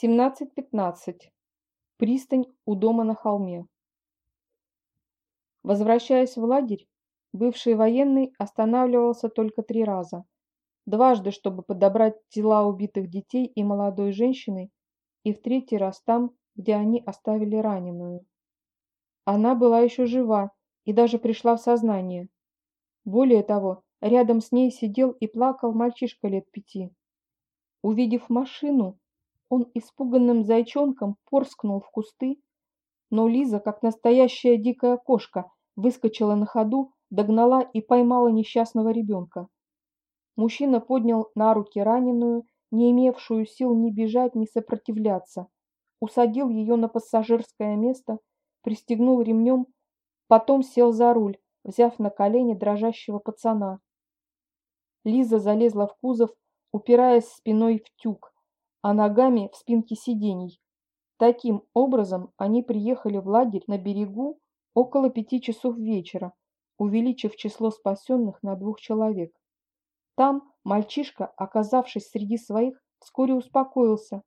17.15. Пристань у дома на холме. Возвращаясь в лагерь, бывший военный останавливался только три раза. Дважды, чтобы подобрать тела убитых детей и молодой женщины, и в третий раз там, где они оставили раненую. Она была еще жива и даже пришла в сознание. Более того, рядом с ней сидел и плакал мальчишка лет пяти. Увидев машину, он испуганным зайчонком порскнул в кусты, но Лиза, как настоящая дикая кошка, выскочила на ходу, догнала и поймала несчастного ребенка. Мужчина поднял на руки раненую, не имевшую сил ни бежать, ни сопротивляться, усадил ее на пассажирское место, пристегнул ремнем, потом сел за руль, взяв на колени дрожащего пацана. Лиза залезла в кузов, упираясь спиной в тюк, а ногами в спинки сидений. Таким образом они приехали в лагерь на берегу около пяти часов вечера, увеличив число спасенных на двух человек. Там мальчишка, оказавшись среди своих, вскоре успокоился,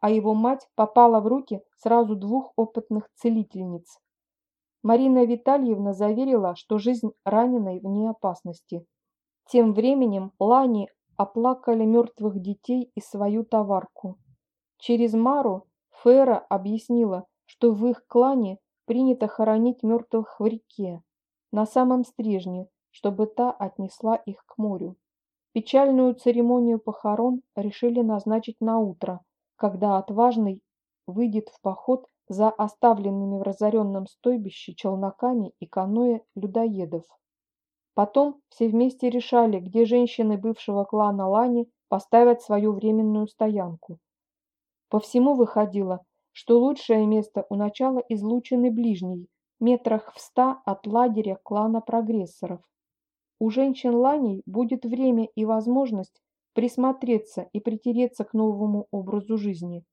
а его мать попала в руки сразу двух опытных целительниц. Марина Витальевна заверила, что жизнь раненой вне опасности. Тем временем Лани оплакали мертвых детей и свою товарку. Через Мару Фера объяснила, что в их клане принято хоронить мертвых в реке, на самом стрижне, чтобы та отнесла их к морю. Печальную церемонию похорон решили назначить на утро, когда отважный выйдет в поход за оставленными в разоренном стойбище челноками и каноэ людоедов. Потом все вместе решали, где женщины бывшего клана Лани поставят свою временную стоянку. По всему выходило, что лучшее место у начала излучины ближней, метрах в ста от лагеря клана прогрессоров. У женщин Ланей будет время и возможность присмотреться и притереться к новому образу жизни.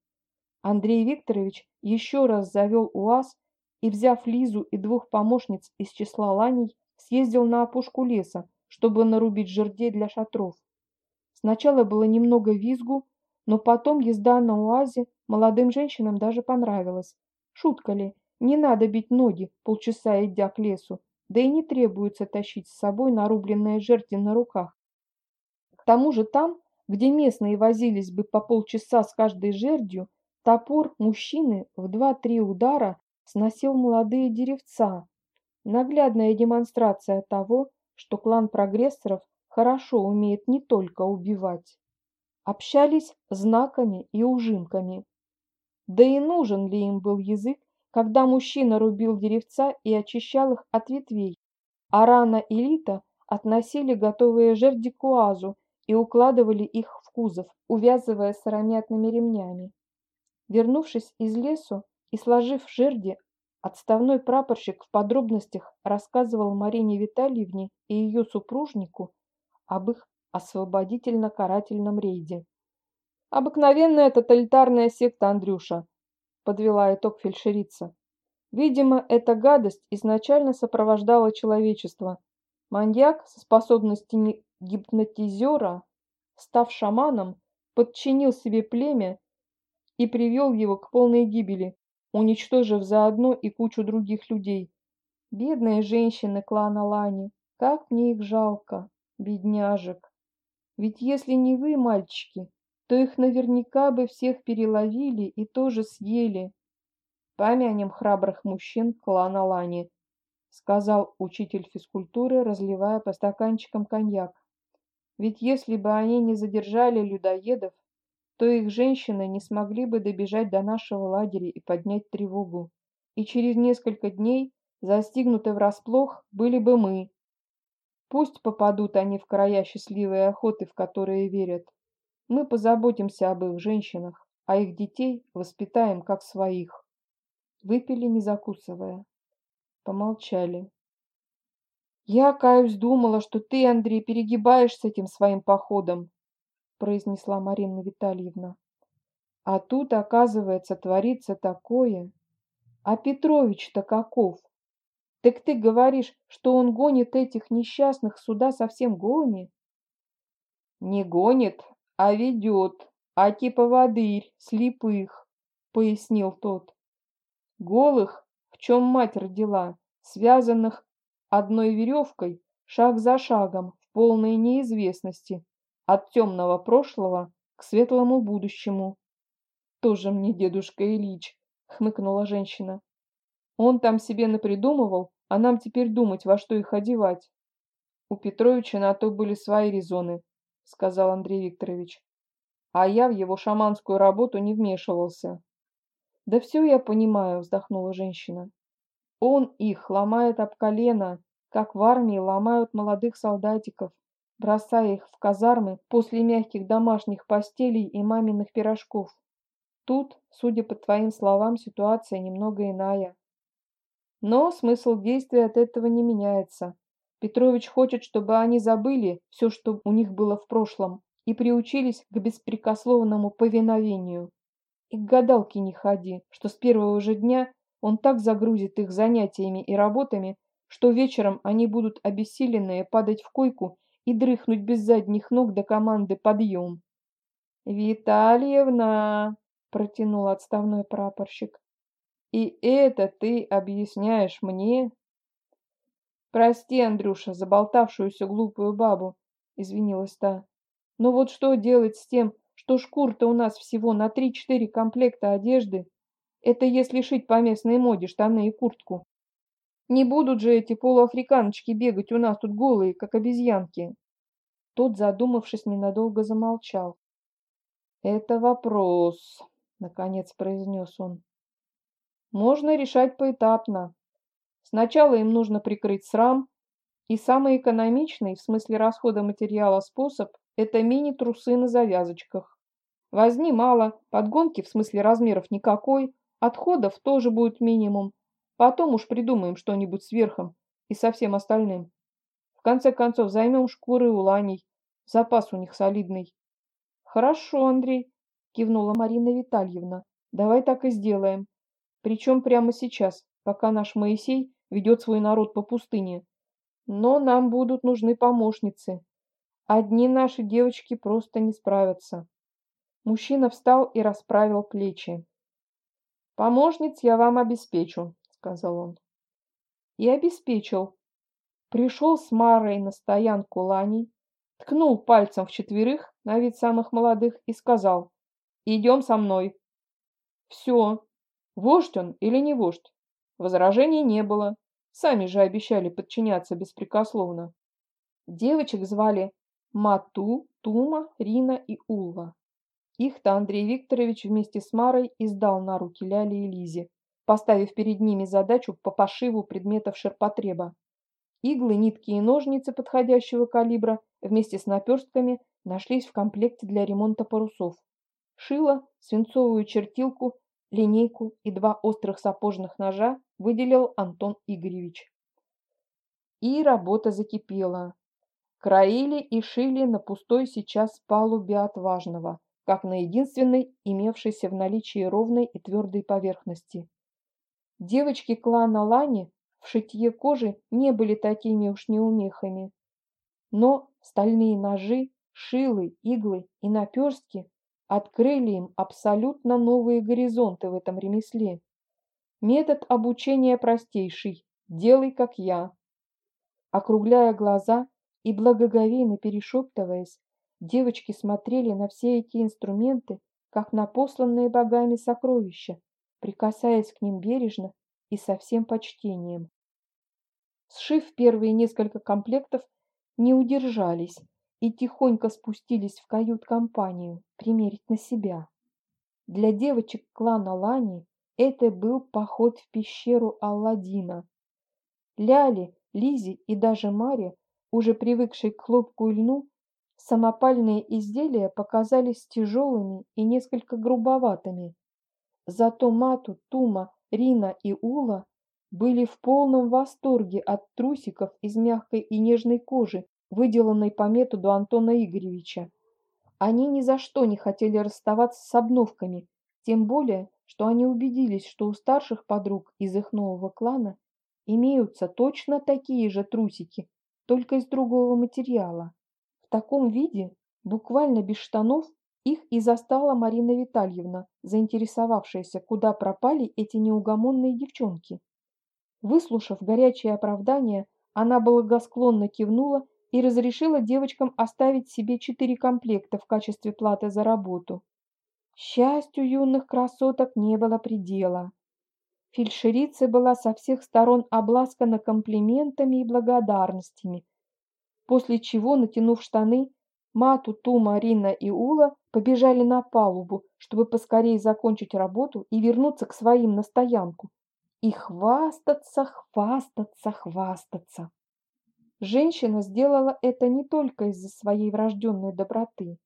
Андрей Викторович еще раз завел УАЗ и, взяв Лизу и двух помощниц из числа Ланей, съездил на опушку леса, чтобы нарубить жердей для шатров. Сначала было немного визгу, но потом езда на УАЗе молодым женщинам даже понравилась. Шутка ли, не надо бить ноги, полчаса идя к лесу, да и не требуется тащить с собой нарубленные жерди на руках. К тому же там, где местные возились бы по полчаса с каждой жердью, топор мужчины в два-три удара сносил молодые деревца, Наглядная демонстрация того, что клан прогрессоров хорошо умеет не только убивать. Общались знаками и ужимками. Да и нужен ли им был язык, когда мужчина рубил деревца и очищал их от ветвей, а рано и Лита относили готовые жерди к уазу и укладывали их в кузов, увязывая сыромятными ремнями. Вернувшись из лесу и сложив жерди, Отставной прапорщик в подробностях рассказывал Марине Витальевне и ее супружнику об их освободительно-карательном рейде. «Обыкновенная тоталитарная секта, Андрюша», – подвела итог фельдшерица. «Видимо, эта гадость изначально сопровождала человечество. Маньяк со способностями гипнотизера, став шаманом, подчинил себе племя и привел его к полной гибели, уничтожив заодно и кучу других людей. Бедные женщины клана Лани, как мне их жалко, бедняжек. Ведь если не вы, мальчики, то их наверняка бы всех переловили и тоже съели. Помянем храбрых мужчин клана Лани, сказал учитель физкультуры, разливая по стаканчикам коньяк. Ведь если бы они не задержали людоедов, то их женщины не смогли бы добежать до нашего лагеря и поднять тревогу. И через несколько дней, застигнуты врасплох, были бы мы. Пусть попадут они в края счастливой охоты, в которые верят. Мы позаботимся об их женщинах, а их детей воспитаем как своих. Выпили, не закусывая. Помолчали. Я, каюсь, думала, что ты, Андрей, перегибаешь с этим своим походом, произнесла Марина Витальевна. А тут, оказывается, творится такое. А Петрович-то каков? Так ты говоришь, что он гонит этих несчастных сюда совсем голыми? Не гонит, а ведет, а типа водырь, слепых. пояснил тот. Голых, в чем мать родила, связанных одной веревкой, шаг за шагом, в полной неизвестности, от темного прошлого к светлому будущему. Тоже мне дедушка Ильич, хмыкнула женщина. Он там себе напридумывал, а нам теперь думать, во что их одевать. У Петровича на то были свои резоны, сказал Андрей Викторович. А я в его шаманскую работу не вмешивался. Да все я понимаю, вздохнула женщина. Он их ломает об колено, как в армии ломают молодых солдатиков, бросая их в казармы после мягких домашних постелей и маминых пирожков. Тут, судя по твоим словам, ситуация немного иная. Но смысл действия от этого не меняется. Петрович хочет, чтобы они забыли все, что у них было в прошлом, и приучились к беспрекословному повиновению. И к гадалке не ходи, что с первого же дня он так загрузит их занятиями и работами, что вечером они будут обессиленные падать в койку и дрыхнуть без задних ног до команды «Подъем». «Витальевна!» – протянул отставной прапорщик. И это ты объясняешь мне? Прости, Андрюша, заболтавшуюся глупую бабу, извинилась та. Но вот что делать с тем, что шкур-то у нас всего на три-четыре комплекта одежды? Это если шить по местной моде штаны и куртку. Не будут же эти полуафриканочки бегать у нас тут голые, как обезьянки. Тот, задумавшись, ненадолго замолчал. «Это вопрос», — наконец произнес он. Можно решать поэтапно. Сначала им нужно прикрыть срам, и самый экономичный в смысле расхода материала способ – это мини-трусы на завязочках. Возни мало, подгонки в смысле размеров никакой, отходов тоже будет минимум. Потом уж придумаем что-нибудь сверхом и со всем остальным. В конце концов займем шкуры у ланей, запас у них солидный. Хорошо, Андрей, кивнула Марина Витальевна, давай так и сделаем. Причем прямо сейчас, пока наш Моисей ведет свой народ по пустыне. Но нам будут нужны помощницы. Одни наши девочки просто не справятся. Мужчина встал и расправил плечи. «Помощниц я вам обеспечу», — сказал он. И обеспечил. Пришел с Марой на стоянку ланей, ткнул пальцем в четверых, на вид самых молодых, и сказал «Идем со мной». Все, Вождь он или не вождь? Возражений не было. Сами же обещали подчиняться беспрекословно. Девочек звали Мату, Тума, Рина и Улва. Их-то Андрей Викторович вместе с Марой издал на руки Ляле и Лизе, поставив перед ними задачу по пошиву предметов ширпотреба. Иглы, нитки и ножницы подходящего калибра вместе с наперстками нашлись в комплекте для ремонта парусов. Шило, свинцовую чертилку линейку и два острых сапожных ножа выделил Антон Игоревич. И работа закипела. Краили и шили на пустой сейчас палубе отважного, как на единственной имевшейся в наличии ровной и твердой поверхности. Девочки клана Лани в шитье кожи не были такими уж неумехами. Но стальные ножи, шилы, иглы и наперстки открыли им абсолютно новые горизонты в этом ремесле. Метод обучения простейший – делай как я. Округляя глаза и благоговейно перешептываясь, девочки смотрели на все эти инструменты, как на посланные богами сокровища, прикасаясь к ним бережно и со всем почтением. Сшив первые несколько комплектов, не удержались и тихонько спустились в кают-компанию примерить на себя. Для девочек клана Лани это был поход в пещеру Алладина. Ляли, Лизе и даже Маре, уже привыкшей к хлопку и льну, самопальные изделия показались тяжелыми и несколько грубоватыми. Зато Мату, Тума, Рина и Ула были в полном восторге от трусиков из мягкой и нежной кожи, выделанной по методу Антона Игоревича. Они ни за что не хотели расставаться с обновками, тем более, что они убедились, что у старших подруг из их нового клана имеются точно такие же трусики, только из другого материала. В таком виде, буквально без штанов, Их и застала Марина Витальевна, заинтересовавшаяся, куда пропали эти неугомонные девчонки. Выслушав горячее оправдание, она благосклонно кивнула и разрешила девочкам оставить себе четыре комплекта в качестве платы за работу. Счастью юных красоток не было предела. Фельдшерица была со всех сторон обласкана комплиментами и благодарностями, после чего, натянув штаны, Мату, Ту, Марина и Ула побежали на палубу, чтобы поскорее закончить работу и вернуться к своим на стоянку. И хвастаться, хвастаться, хвастаться. Женщина сделала это не только из-за своей врожденной доброты,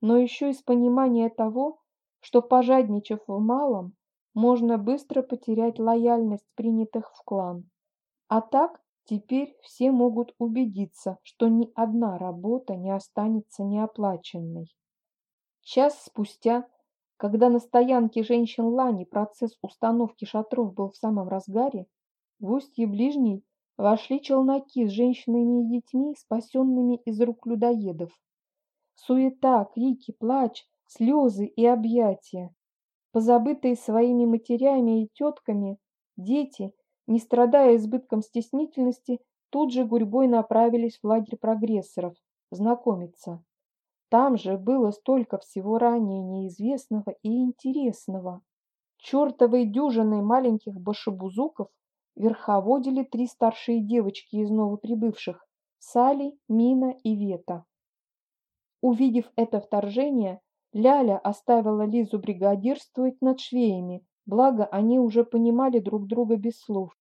но еще из понимания того, что, пожадничав в малом, можно быстро потерять лояльность принятых в клан. А так теперь все могут убедиться, что ни одна работа не останется неоплаченной. Час спустя, когда на стоянке женщин Лани процесс установки шатров был в самом разгаре, в устье ближней вошли челноки с женщинами и детьми, спасенными из рук людоедов. Суета, крики, плач, слезы и объятия. Позабытые своими матерями и тетками, дети, не страдая избытком стеснительности, тут же гурьбой направились в лагерь прогрессоров, знакомиться. Там же было столько всего ранее неизвестного и интересного. Чертовой дюжиной маленьких башебузуков верховодили три старшие девочки из новоприбывших – Сали, Мина и Вета. Увидев это вторжение, Ляля оставила Лизу бригадирствовать над швеями, благо они уже понимали друг друга без слов,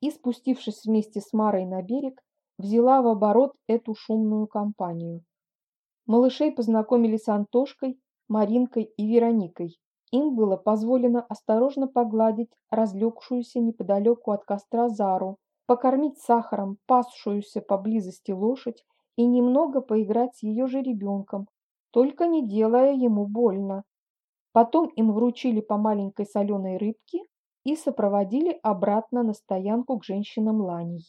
и, спустившись вместе с Марой на берег, взяла в оборот эту шумную компанию. Малышей познакомили с Антошкой, Маринкой и Вероникой. Им было позволено осторожно погладить разлегшуюся неподалеку от костра Зару, покормить сахаром пасшуюся поблизости лошадь и немного поиграть с ее же ребенком, только не делая ему больно. Потом им вручили по маленькой соленой рыбке и сопроводили обратно на стоянку к женщинам Ланей.